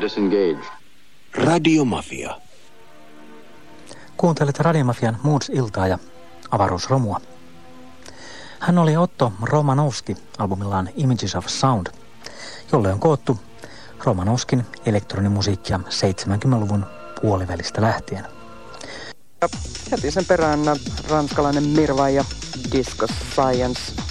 disengaged. Radiomafia. Kuuntelet Radiomafian Moods-iltaa ja avaruusromua. Hän oli Otto Romanowski albumillaan Images of Sound, jolle on koottu Romanowskin elektronimusiikkia 70-luvun puolivälistä lähtien. Ja heti sen perään ranskalainen Mirva ja Disco Science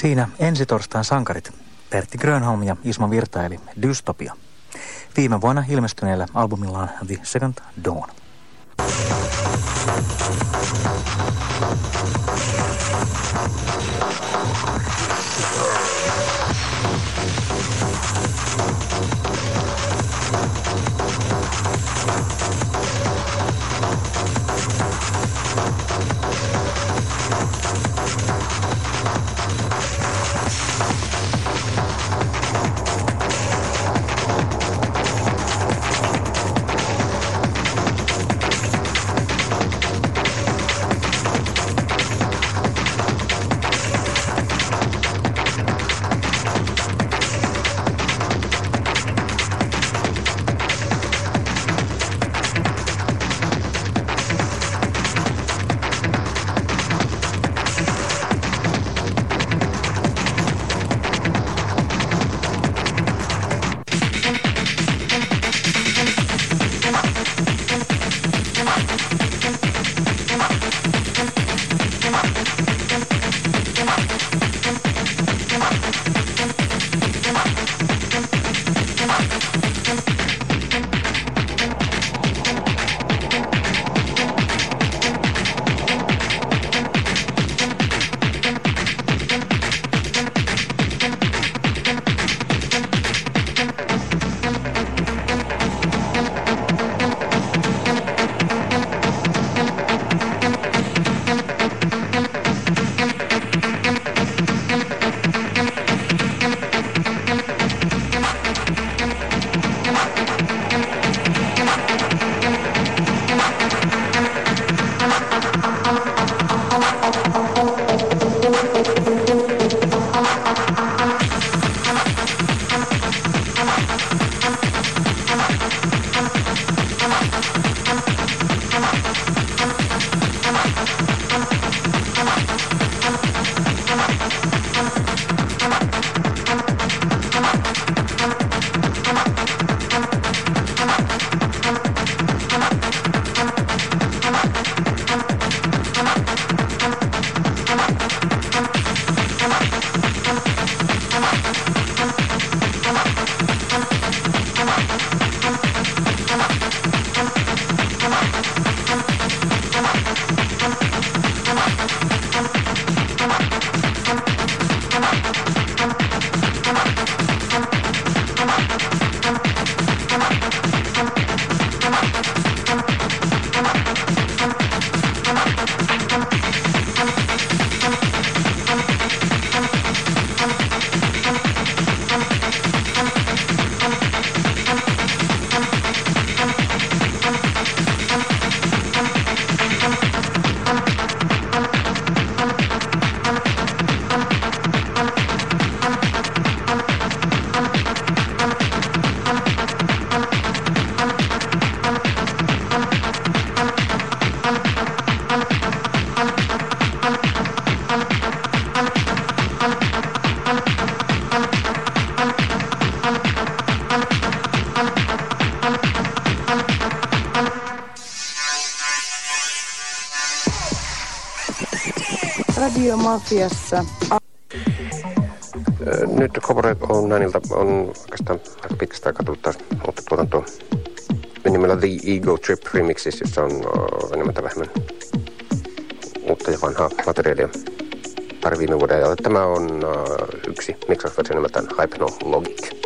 Siinä ensitorstain sankarit Pertti Grönholm ja Ismo Virta eli Dystopia. Viime vuonna ilmestyneellä albumillaan The Second Dawn. Radiomafiassa. Nyt Corporate on näiltä on oikeastaan aika pitkästä aikaa tullut taas uutta tuotantoa nimellä The Ego Trip Remixes, jossa on uh, enemmän tai vähemmän uutta ja vanhaa materiaalia pari viime vuoden ajalta. Tämä on uh, yksi mixausversio nimeltään Hypnologic. Corporate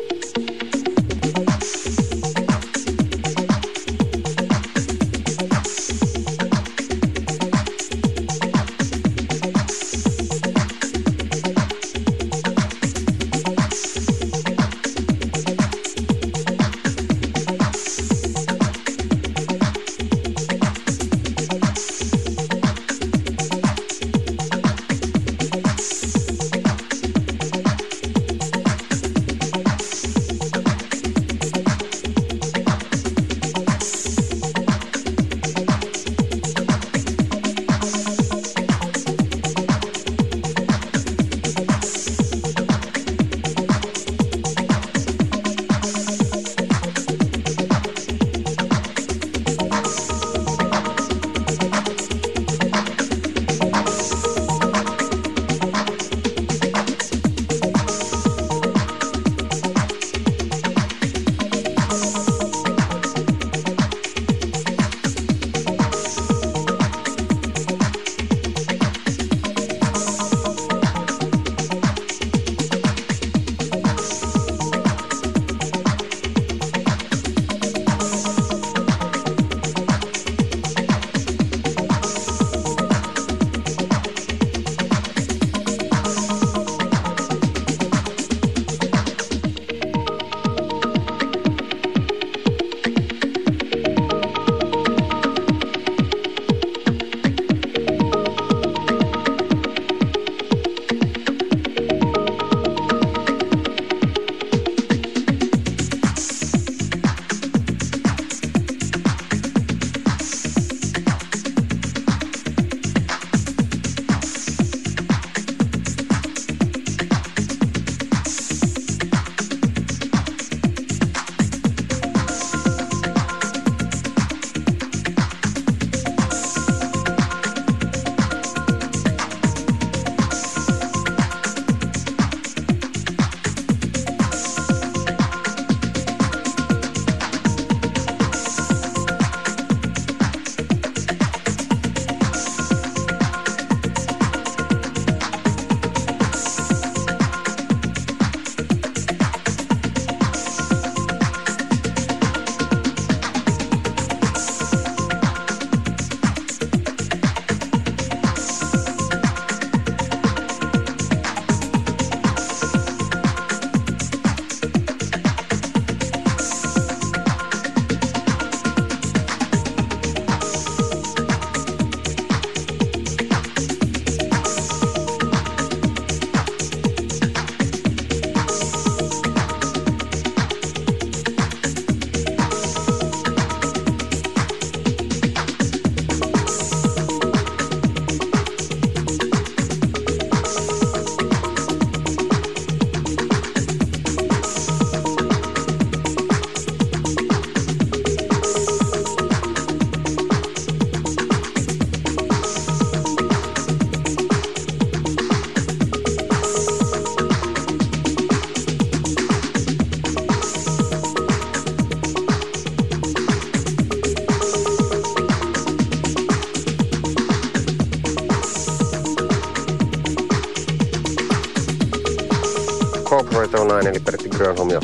Grönholm ja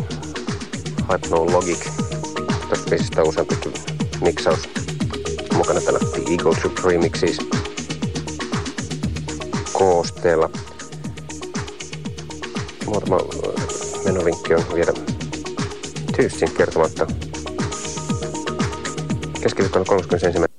Hypno Logic. Tästä biisistä on useampi miksaus mukana tällä The Eagle Trip Remixis koosteella. Muutama menovinkki on vielä Tyyssin kertomatta. Keskiviikkona 31.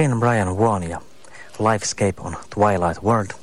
Finn Brian ja Lifescape on Twilight World –